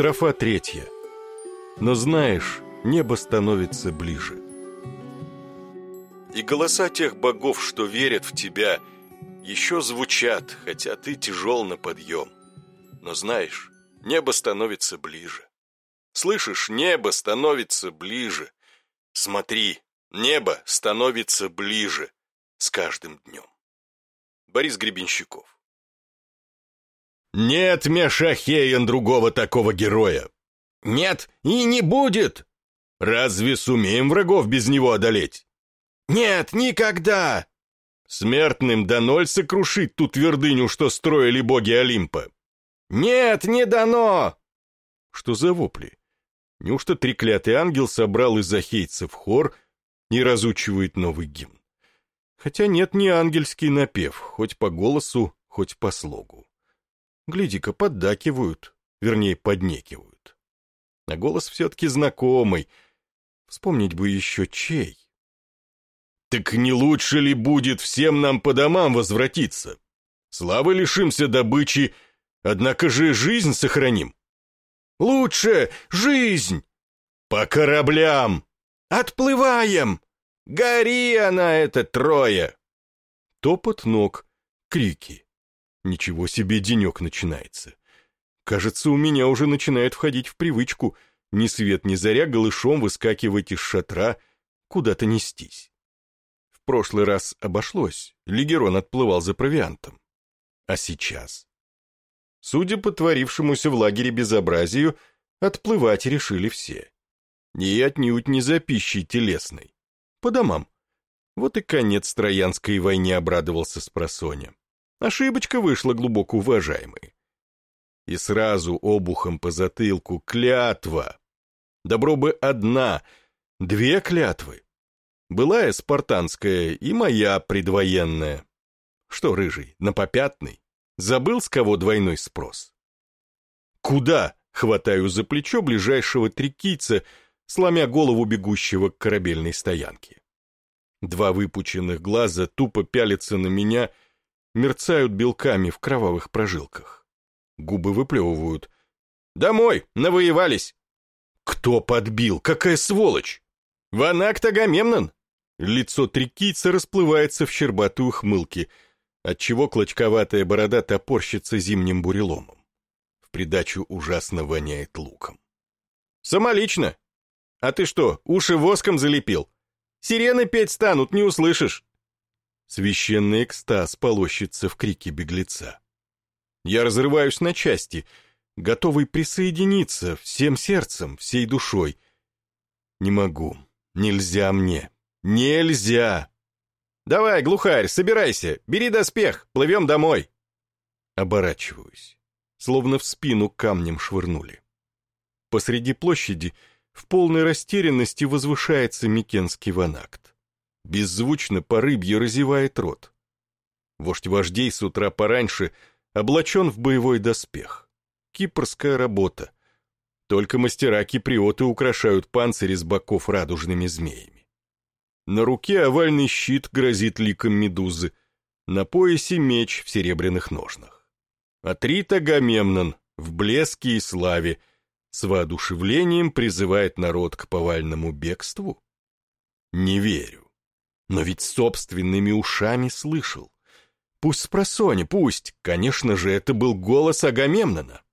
Строфа третья. Но знаешь, небо становится ближе. И голоса тех богов, что верят в тебя, еще звучат, хотя ты тяжел на подъем. Но знаешь, небо становится ближе. Слышишь, небо становится ближе. Смотри, небо становится ближе с каждым днем. Борис Гребенщиков Нет, Мешахеян, другого такого героя. Нет, и не будет. Разве сумеем врагов без него одолеть? Нет, никогда. Смертным до ноль сокрушить ту твердыню, что строили боги Олимпа. Нет, не дано. Что за вопли? Неужто треклятый ангел собрал из ахейцев хор и разучивает новый гимн? Хотя нет, не ангельский напев, хоть по голосу, хоть по слогу. Гляди-ка, поддакивают, вернее, поднекивают. А голос все-таки знакомый. Вспомнить бы еще чей. Так не лучше ли будет всем нам по домам возвратиться? Славы лишимся добычи, однако же жизнь сохраним. Лучше жизнь! По кораблям! Отплываем! Гори она, это трое! Топот ног, крики. Ничего себе денек начинается. Кажется, у меня уже начинает входить в привычку ни свет ни заря голышом выскакивать из шатра, куда-то нестись. В прошлый раз обошлось, Лигерон отплывал за провиантом. А сейчас? Судя по творившемуся в лагере безобразию, отплывать решили все. И отнюдь не за пищей телесной. По домам. Вот и конец Троянской войне обрадовался спросоня. Ошибочка вышла глубоко уважаемой. И сразу обухом по затылку клятва. Добро бы одна, две клятвы. Былая спартанская и моя предвоенная. Что, рыжий, на попятный? Забыл, с кого двойной спрос? Куда? Хватаю за плечо ближайшего трикийца, сломя голову бегущего к корабельной стоянке. Два выпученных глаза тупо пялятся на меня, мерцают белками в кровавых прожилках. Губы выплевывают. «Домой! Навоевались!» «Кто подбил? Какая сволочь?» «Ванакт Агамемнон!» Лицо трикийца расплывается в щербатой ухмылке — отчего клочковатая борода топорщится зимним буреломом. В придачу ужасно воняет луком. «Самолично! А ты что, уши воском залепил? Сирены петь станут, не услышишь!» Священный экстаз полощется в крике беглеца. Я разрываюсь на части, готовый присоединиться всем сердцем, всей душой. Не могу, нельзя мне, нельзя! «Давай, глухарь, собирайся, бери доспех, плывем домой!» Оборачиваюсь, словно в спину камнем швырнули. Посреди площади в полной растерянности возвышается Микенский ванакт. Беззвучно по рыбье разевает рот. Вождь вождей с утра пораньше облачен в боевой доспех. Кипрская работа. Только мастера-киприоты украшают панцири с боков радужными змеями. На руке овальный щит грозит ликом медузы, на поясе меч в серебряных ножнах. Атрит Агамемнон в блеске и славе с воодушевлением призывает народ к повальному бегству? Не верю. Но ведь собственными ушами слышал. Пусть спросони, пусть. Конечно же, это был голос Агамемнона.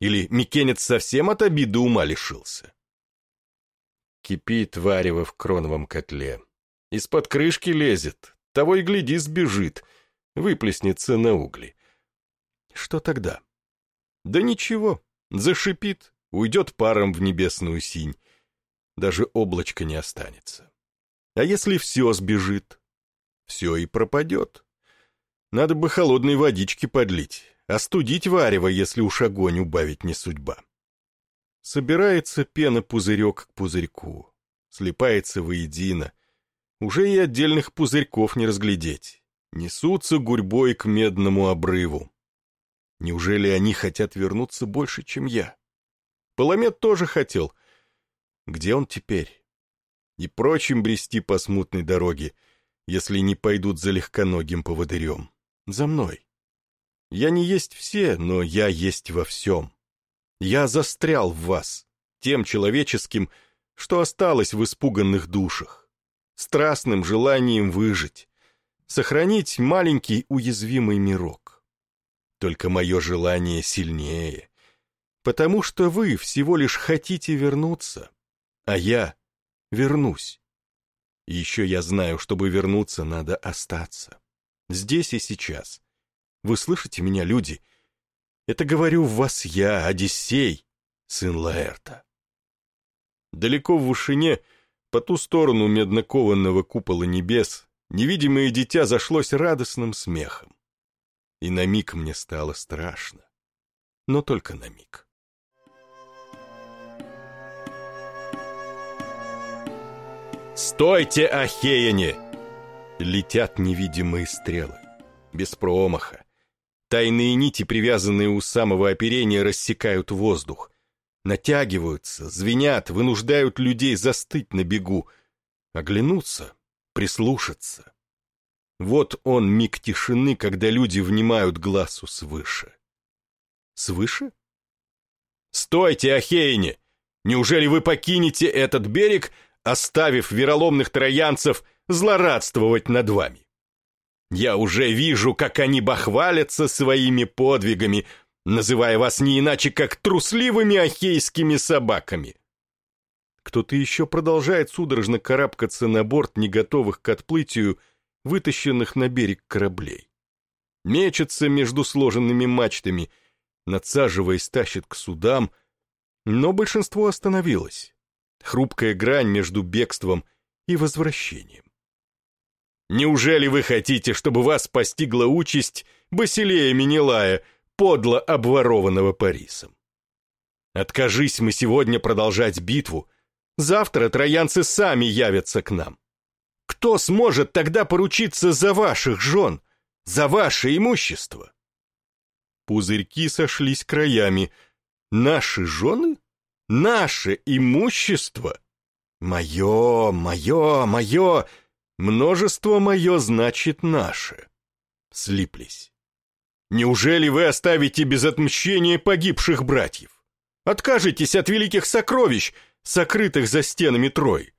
Или Микенец совсем от обиды ума лишился? Кипит варево в кроновом котле. Из-под крышки лезет, того и гляди сбежит, выплеснется на угли. Что тогда? Да ничего, зашипит, уйдет паром в небесную синь. Даже облачко не останется. А если все сбежит? Все и пропадет. Надо бы холодной водички подлить, остудить варево, если уж огонь убавить не судьба. Собирается пена пузырек к пузырьку, слипается воедино. Уже и отдельных пузырьков не разглядеть. Несутся гурьбой к медному обрыву. Неужели они хотят вернуться больше, чем я? Паламет тоже хотел. Где он теперь? И прочим брести по смутной дороге, если не пойдут за легконогим поводырем. За мной. Я не есть все, но я есть во всем. Я застрял в вас, тем человеческим, что осталось в испуганных душах, страстным желанием выжить, сохранить маленький уязвимый мирок. Только мое желание сильнее, потому что вы всего лишь хотите вернуться, а я вернусь. Еще я знаю, чтобы вернуться, надо остаться. Здесь и сейчас. Вы слышите меня, люди? Это говорю в вас я, Одиссей, сын Лаэрта. Далеко в вышине, по ту сторону меднокованного купола небес, невидимое дитя зашлось радостным смехом. И на миг мне стало страшно. Но только на миг. «Стойте, Ахеяне!» Летят невидимые стрелы. Без промаха. Тайные нити, привязанные у самого оперения, рассекают воздух. Натягиваются, звенят, вынуждают людей застыть на бегу. Оглянуться, прислушаться. Вот он миг тишины, когда люди внимают глазу свыше. Свыше? «Стойте, Ахейне! Неужели вы покинете этот берег, оставив вероломных троянцев злорадствовать над вами. Я уже вижу, как они бахвалятся своими подвигами, называя вас не иначе, как трусливыми ахейскими собаками. Кто-то еще продолжает судорожно карабкаться на борт не готовых к отплытию, вытащенных на берег кораблей. Мечется между сложенными мачтами, надсаживаясь, тащит к судам, но большинство остановилось хрупкая грань между бегством и возвращением. Неужели вы хотите, чтобы вас постигла участь Басилея Менелая, подло обворованного Парисом? Откажись мы сегодня продолжать битву, завтра троянцы сами явятся к нам. Кто сможет тогда поручиться за ваших жен, за ваше имущество? Пузырьки сошлись краями. Наши жены? Наше имущество? Мое, мое, мое, множество мое значит наше. Слиплись. Неужели вы оставите без отмщения погибших братьев? Откажетесь от великих сокровищ, сокрытых за стенами Трой?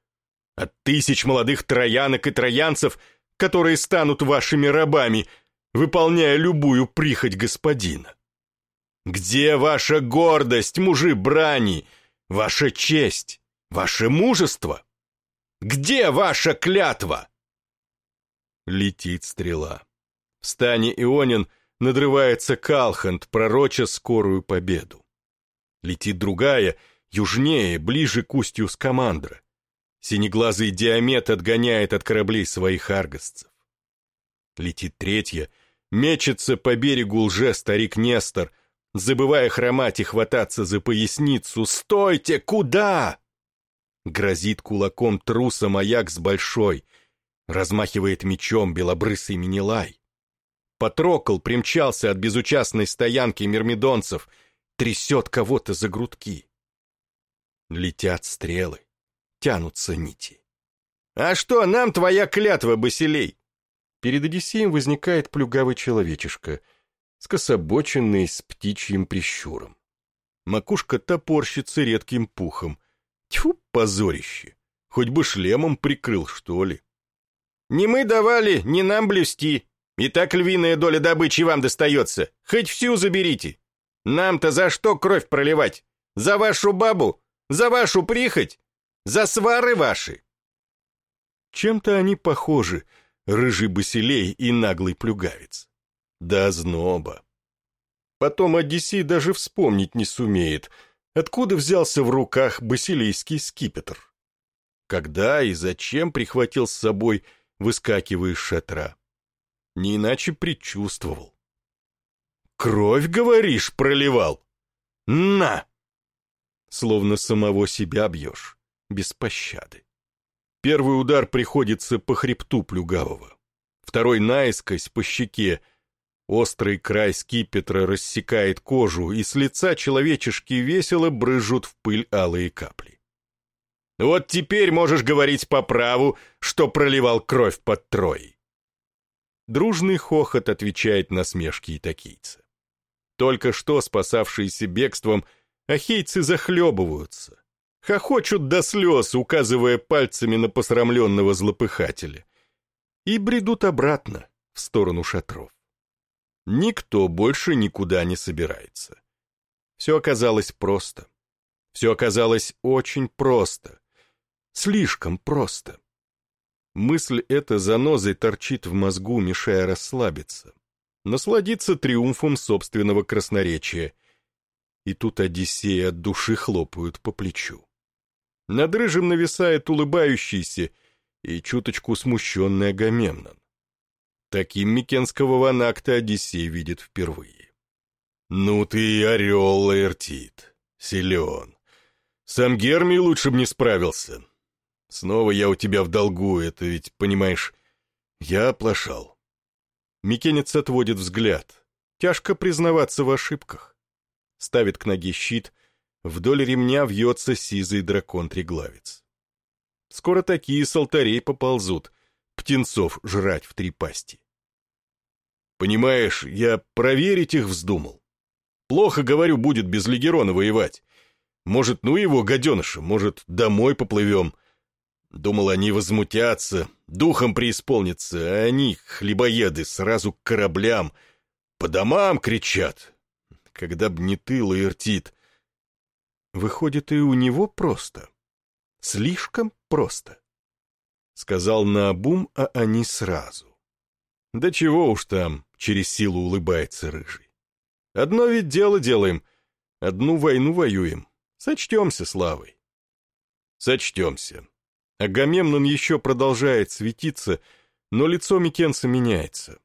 От тысяч молодых троянок и троянцев, которые станут вашими рабами, выполняя любую прихоть господина? Где ваша гордость, мужи брани, ваша честь, ваше мужество? Где ваша клятва? Летит стрела. В стане Ионин надрывается Калхант, пророча скорую победу. Летит другая, южнее, ближе к устью Скамандра. Синеглазый Диамет отгоняет от кораблей своих аргосцев. Летит третья, мечется по берегу лже-старик Нестор — забывая хромать и хвататься за поясницу. «Стойте! Куда?» Грозит кулаком труса маяк с большой, размахивает мечом белобрысый Минилай. Потрокол примчался от безучастной стоянки мирмидонцев, трясет кого-то за грудки. Летят стрелы, тянутся нити. «А что, нам твоя клятва, Басилей?» Перед Одиссеем возникает плюгавый человечишка — скособоченный с птичьим прищуром. Макушка топорщится редким пухом. Тьфу, позорище! Хоть бы шлемом прикрыл, что ли. «Не мы давали, не нам блюсти. И так львиная доля добычи вам достается. Хоть всю заберите. Нам-то за что кровь проливать? За вашу бабу? За вашу прихоть? За свары ваши?» Чем-то они похожи, рыжий басилей и наглый плюгавец до озноба. Потом Одиссей даже вспомнить не сумеет, откуда взялся в руках басилийский скипетр. Когда и зачем прихватил с собой, выскакивая из шатра. Не иначе предчувствовал. «Кровь, говоришь, проливал? На!» Словно самого себя бьешь, без пощады. Первый удар приходится по хребту плюгавого, второй наискось по щеке, Острый край скипетра рассекает кожу, и с лица человечешки весело брызжут в пыль алые капли. Вот теперь можешь говорить по праву, что проливал кровь под Троей. Дружный хохот отвечает на смешки итакийца. Только что спасавшиеся бегством, Ахейцы захлебываются, хохочут до слез, указывая пальцами на посрамленного злопыхателя, и бредут обратно, в сторону шатров. Никто больше никуда не собирается. Все оказалось просто. Все оказалось очень просто. Слишком просто. Мысль эта занозой торчит в мозгу, мешая расслабиться. Насладиться триумфом собственного красноречия. И тут Одиссея от души хлопают по плечу. Над рыжим нависает улыбающийся и чуточку смущенный Агамемнон. Таким Микенского ванакта Одиссей видит впервые. «Ну ты орел, Лаэртит, силен. Сам Гермий лучше б не справился. Снова я у тебя в долгу, это ведь, понимаешь, я оплошал». Микенец отводит взгляд. Тяжко признаваться в ошибках. Ставит к ноге щит, вдоль ремня вьется сизый дракон-треглавец. Скоро такие с алтарей поползут, птенцов жрать в три пасти. Понимаешь, я проверить их вздумал. Плохо, говорю, будет без Легерона воевать. Может, ну его, гаденыша, может, домой поплывем. Думал, они возмутятся, духом преисполнятся, а они, хлебоеды, сразу к кораблям, по домам кричат. Когда б не ты, Лаэртит. Выходит, и у него просто. Слишком просто. Сказал наобум, а они сразу. Да чего уж там, через силу улыбается рыжий. Одно ведь дело делаем, одну войну воюем. Сочтемся славой. Сочтемся. Агамемнон еще продолжает светиться, но лицо Микенса меняется.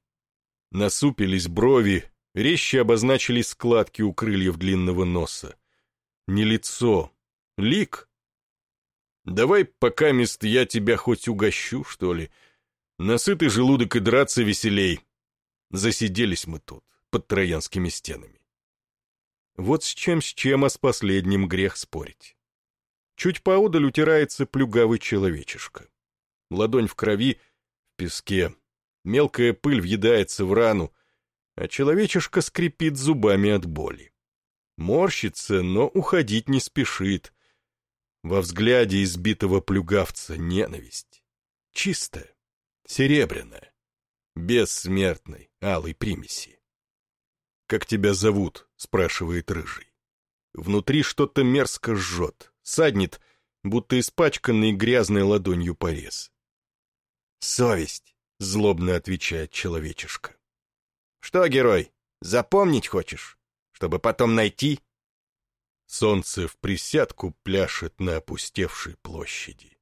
Насупились брови, резче обозначились складки у крыльев длинного носа. Не лицо, лик. Давай, пока мест я тебя хоть угощу, что ли. Насытый желудок и драться веселей. Засиделись мы тут, под троянскими стенами. Вот с чем с чем, а с последним грех спорить. Чуть поодаль утирается плюгавый человечишка. Ладонь в крови, в песке. Мелкая пыль въедается в рану, а человечишка скрипит зубами от боли. Морщится, но уходить не спешит. Во взгляде избитого плюгавца ненависть. Чистая, серебряная, бессмертной, алой примеси. «Как тебя зовут?» — спрашивает Рыжий. Внутри что-то мерзко жжет, саднет, будто испачканный грязной ладонью порез. «Совесть», — злобно отвечает человечишка. «Что, герой, запомнить хочешь, чтобы потом найти?» Солнце в присядку пляшет на опустевшей площади.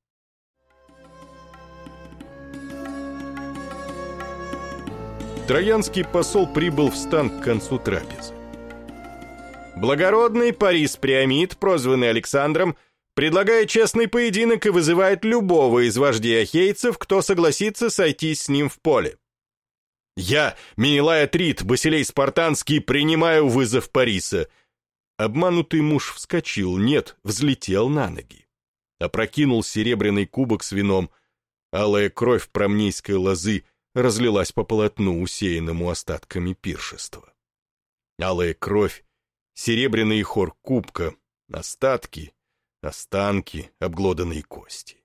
Троянский посол прибыл в стан к концу трапезы. Благородный Парис Приамид, прозванный Александром, предлагает честный поединок и вызывает любого из вождей ахейцев, кто согласится сойтись с ним в поле. «Я, Менелай Атрит, Басилей Спартанский, принимаю вызов Париса», Обманутый муж вскочил, нет, взлетел на ноги. Опрокинул серебряный кубок с вином. Алая кровь промнейской лозы разлилась по полотну, усеянному остатками пиршества. Алая кровь, серебряный хор кубка, остатки, останки, обглоданные кости.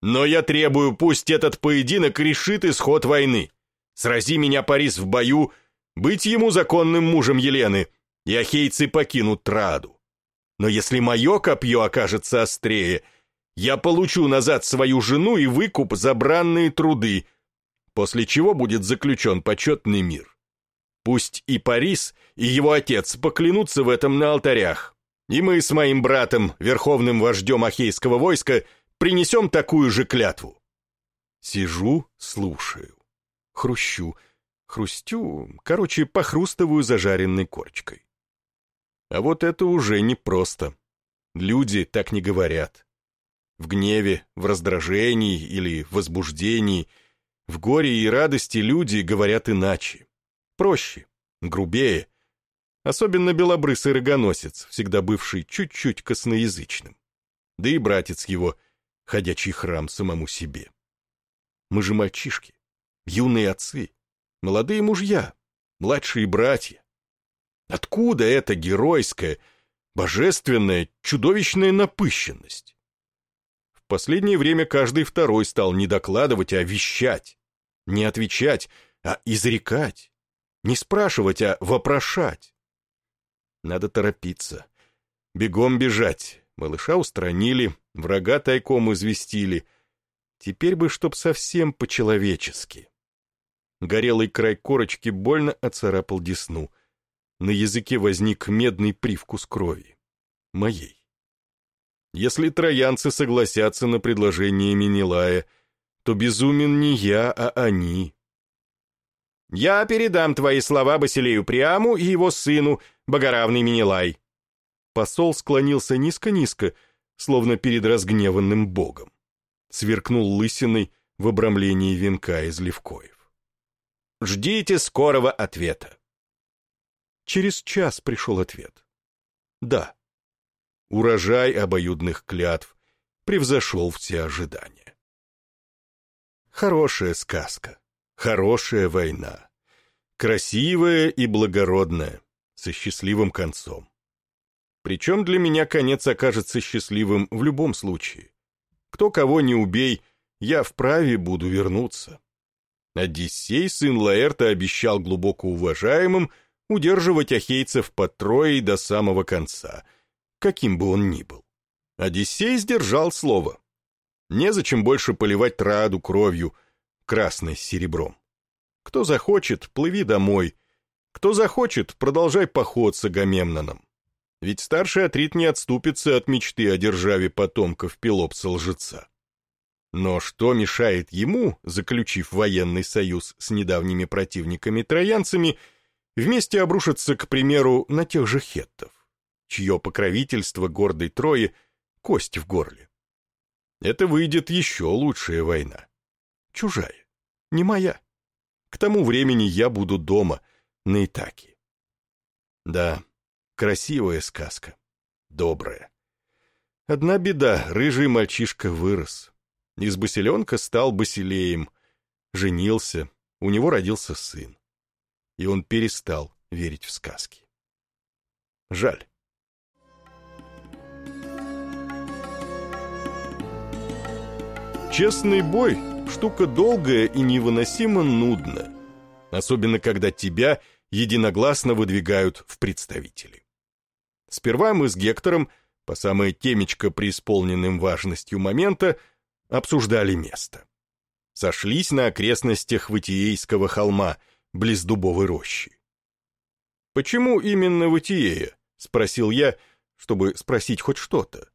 Но я требую, пусть этот поединок решит исход войны. Срази меня, Парис, в бою, быть ему законным мужем Елены — и ахейцы покинут Траду. Но если мое копье окажется острее, я получу назад свою жену и выкуп за бранные труды, после чего будет заключен почетный мир. Пусть и Парис, и его отец поклянутся в этом на алтарях, и мы с моим братом, верховным вождем ахейского войска, принесем такую же клятву. Сижу, слушаю, хрущу, хрустю, короче, похрустываю зажаренной корочкой. А вот это уже непросто. Люди так не говорят. В гневе, в раздражении или возбуждении, в горе и радости люди говорят иначе. Проще, грубее. Особенно белобрысый рогоносец, всегда бывший чуть-чуть косноязычным. Да и братец его, ходячий храм самому себе. Мы же мальчишки, юные отцы, молодые мужья, младшие братья. Откуда это геройское, Божественная, чудовищная напыщенность. Последнее время каждый второй стал не докладывать, а вещать. Не отвечать, а изрекать. Не спрашивать, а вопрошать. Надо торопиться. Бегом бежать. Малыша устранили, врага тайком известили. Теперь бы, чтоб совсем по-человечески. Горелый край корочки больно оцарапал десну. На языке возник медный привкус крови. Моей. Если троянцы согласятся на предложение Минилая, то безумен не я, а они. «Я передам твои слова Басилею Приаму и его сыну, богоравный Минилай». Посол склонился низко-низко, словно перед разгневанным богом. Сверкнул лысиной в обрамлении венка из левкоев. Ждите скорого ответа. Через час пришел ответ. Да. Урожай обоюдных клятв превзошел все ожидания. Хорошая сказка, хорошая война, красивая и благородная, со счастливым концом. Причем для меня конец окажется счастливым в любом случае. Кто кого не убей, я вправе буду вернуться. Одиссей, сын Лаэрта, обещал глубоко уважаемым удерживать ахейцев под Троей до самого конца, каким бы он ни был. Одиссей сдержал слово. Незачем больше поливать Траду кровью, красной с серебром. Кто захочет, плыви домой. Кто захочет, продолжай поход с Агамемноном. Ведь старший Атрит не отступится от мечты о державе потомков Пелопса-лжеца. Но что мешает ему, заключив военный союз с недавними противниками-троянцами, вместе обрушиться, к примеру, на тех же хеттов, чье покровительство гордой Трои — кость в горле? Это выйдет еще лучшая война. Чужая, не моя. К тому времени я буду дома, на Итаке. Да, красивая сказка, добрая. Одна беда, рыжий мальчишка вырос. Из Басиленка стал Басилеем, женился, у него родился сын. И он перестал верить в сказки. Жаль. Честный бой — штука долгая и невыносимо нудная, особенно когда тебя единогласно выдвигают в представители. Сперва мы с Гектором, по самое темечко преисполненным важностью момента, обсуждали место. Сошлись на окрестностях Вытиейского холма, близ дубовой рощи. «Почему именно Вытиея?» — спросил я, чтобы спросить хоть что-то.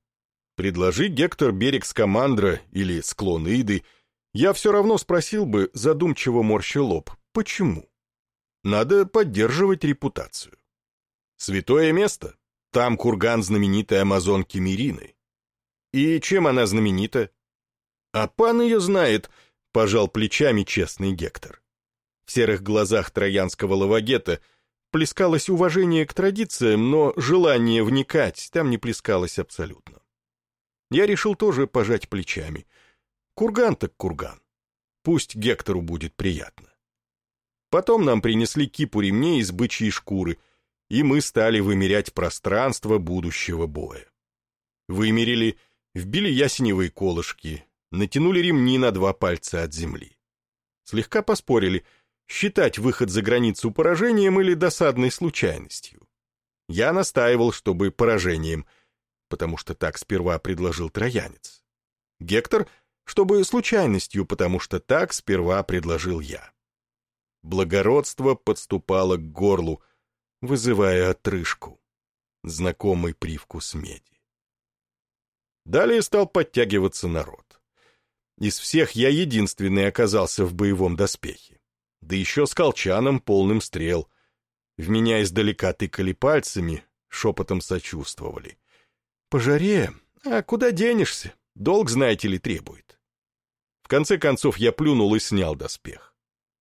Предложи Гектор берег Скамандра или склон Иды, я все равно спросил бы, задумчиво морща лоб, почему? Надо поддерживать репутацию. Святое место. Там курган знаменитой амазонки Мирины. И чем она знаменита? «А пан ее знает», — пожал плечами честный Гектор. В серых глазах троянского лавагета плескалось уважение к традициям, но желание вникать там не плескалось абсолютно. Я решил тоже пожать плечами. Курган так курган. Пусть Гектору будет приятно. Потом нам принесли кипу ремней из бычьей шкуры, и мы стали вымерять пространство будущего боя. Вымерили, вбили ясеневые колышки, натянули ремни на два пальца от земли. Слегка поспорили, считать выход за границу поражением или досадной случайностью. Я настаивал, чтобы поражением, потому что так сперва предложил троянец. Гектор, чтобы случайностью, потому что так сперва предложил я. Благородство подступало к горлу, вызывая отрыжку, знакомый привкус меди. Далее стал подтягиваться народ. Из всех я единственный оказался в боевом доспехе. Да еще с колчаном, полным стрел. В меня издалека тыкали пальцами, шепотом сочувствовали. «По жаре? А куда денешься? Долг, знаете ли, требует». В конце концов я плюнул и снял доспех.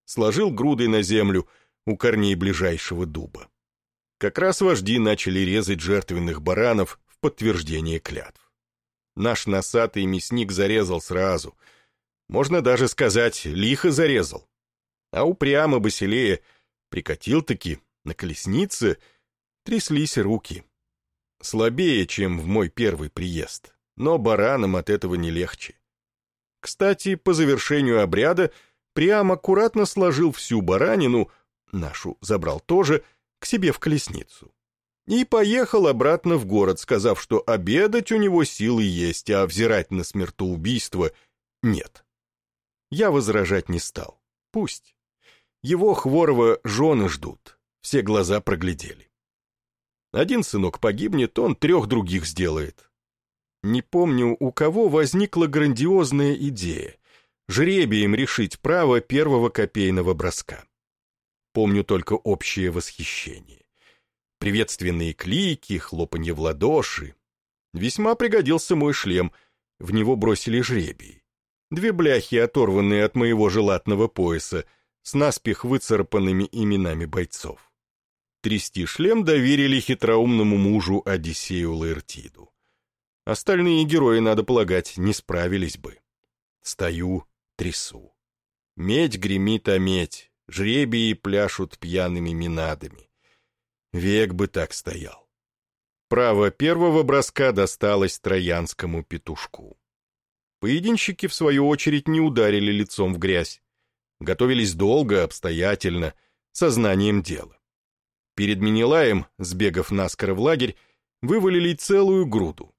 Сложил грудой на землю у корней ближайшего дуба. Как раз вожди начали резать жертвенных баранов в подтверждение клятв. Наш носатый мясник зарезал сразу. Можно даже сказать, лихо зарезал. А упрямо Басилея прикатил-таки на колеснице, тряслись руки. Слабее, чем в мой первый приезд, но баранам от этого не легче. Кстати, по завершению обряда Приам аккуратно сложил всю баранину, нашу забрал тоже, к себе в колесницу. И поехал обратно в город, сказав, что обедать у него силы есть, а взирать на смертоубийство нет. Я возражать не стал. Пусть. Его хворого жены ждут. Все глаза проглядели. Один сынок погибнет, он трех других сделает. Не помню, у кого возникла грандиозная идея жребием решить право первого копейного броска. Помню только общее восхищение. Приветственные клики, хлопанье в ладоши. Весьма пригодился мой шлем, в него бросили жребий. Две бляхи, оторванные от моего желатного пояса, с наспех выцарапанными именами бойцов. Трясти шлем доверили хитроумному мужу Одиссею Лаэртиду. Остальные герои, надо полагать, не справились бы. Стою, трясу. Медь гремит о медь, жребии пляшут пьяными минадами. Век бы так стоял. Право первого броска досталось троянскому петушку. Поединщики, в свою очередь, не ударили лицом в грязь. Готовились долго, обстоятельно, сознанием дела. Перед Минилаем, сбегав наскоро в лагерь, вывалили целую груду.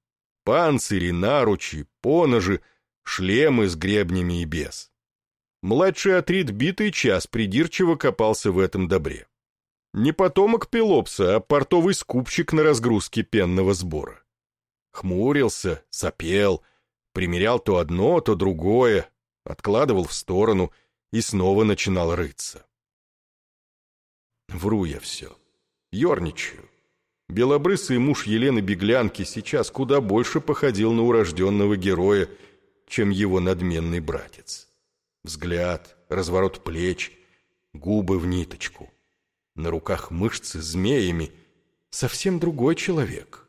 Панцири, наручи, поножи — шлемы с гребнями и без. Младший Атрит битый час придирчиво копался в этом добре. Не потомок Пелопса, а портовый скупщик на разгрузке пенного сбора. Хмурился, сопел, примерял то одно, то другое, откладывал в сторону и снова начинал рыться. Вру я все. Ёрничаю. Белобрысый муж Елены Беглянки сейчас куда больше походил на урожденного героя, чем его надменный братец. Взгляд, разворот плеч, губы в ниточку. На руках мышцы змеями. Совсем другой человек.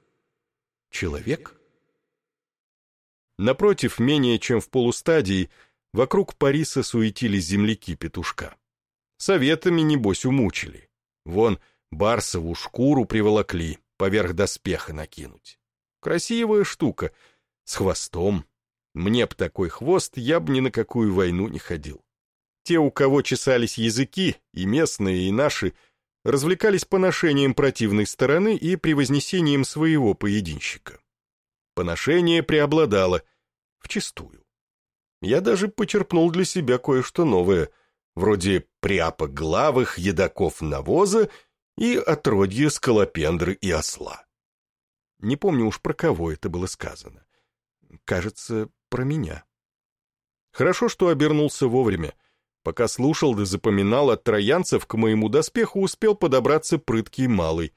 Человек? Напротив, менее чем в полустадии, вокруг Париса суетились земляки петушка. Советами, небось, умучили. Вон, барсову шкуру приволокли, поверх доспеха накинуть. Красивая штука, с хвостом, мне б такой хвост, я б ни на какую войну не ходил. Те, у кого чесались языки, и местные, и наши, развлекались поношением противной стороны и превознесением своего поединщика. Поношение преобладало вчистую. Я даже почерпнул для себя кое-что новое, вроде пряпок главых, едоков навоза и отродья скалопендры и осла. Не помню уж про кого это было сказано. Кажется, про меня. Хорошо, что обернулся вовремя. Пока слушал да запоминал от троянцев, к моему доспеху успел подобраться прыткий малый.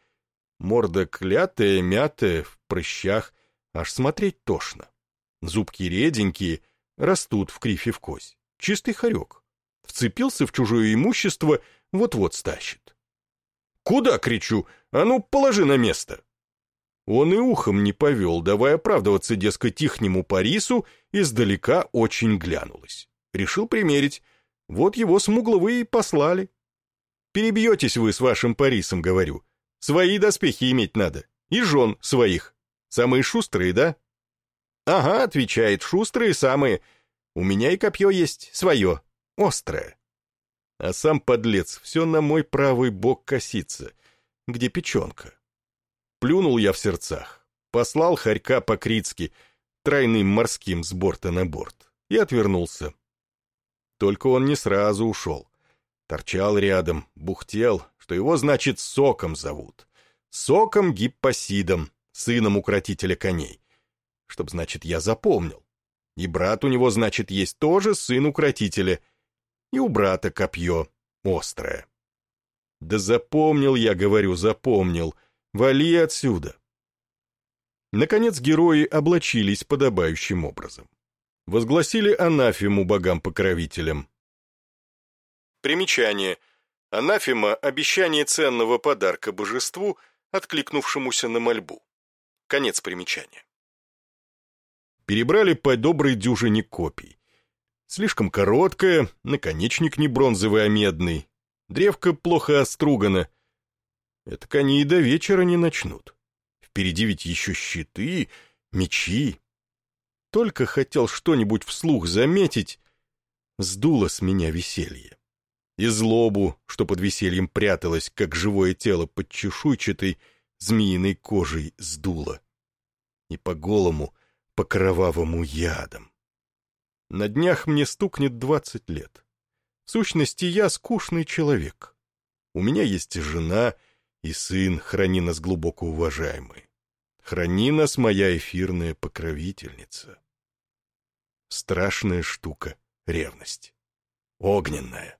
Морда клятая, мятая, в прыщах, аж смотреть тошно. Зубки реденькие, растут в крифе в кость. Чистый хорек. Вцепился в чужое имущество, вот-вот стащит. «Куда?» — кричу. «А ну, положи на место!» Он и ухом не повел, давая оправдываться, дескать, ихнему Парису, издалека очень глянулось. Решил примерить. Вот его смуглого и послали. Перебьетесь вы с вашим Парисом, говорю. Свои доспехи иметь надо. И жен своих. Самые шустрые, да? Ага, отвечает, шустрые самые. У меня и копье есть, свое, острое. А сам подлец все на мой правый бок косится, где печенка. Плюнул я в сердцах, послал хорька по-критски, тройным морским с борта на борт, и отвернулся. Только он не сразу ушел. Торчал рядом, бухтел, что его, значит, Соком зовут. Соком Гиппосидом, сыном укротителя коней. Чтоб, значит, я запомнил. И брат у него, значит, есть тоже сын укротителя. И у брата копье острое. Да запомнил я, говорю, запомнил — Вали отсюда!» Наконец герои облачились подобающим образом. Возгласили анафему богам-покровителям. Примечание. Анафема – обещание ценного подарка божеству, откликнувшемуся на мольбу. Конец примечания. Перебрали по доброй дюжине копий. Слишком короткая, наконечник не бронзовый, а медный. Древко плохо остругано — это они и до вечера не начнут. Впереди ведь еще щиты, мечи. Только хотел что-нибудь вслух заметить, сдуло с меня веселье. И злобу, что под весельем пряталось, как живое тело под чешуйчатой, змеиной кожей сдуло. И по голому, по кровавому ядам. На днях мне стукнет двадцать лет. В сущности, я скучный человек. У меня есть жена, и сын, храни нас глубоко уважаемый. Храни нас, моя эфирная покровительница. Страшная штука — ревность. Огненная.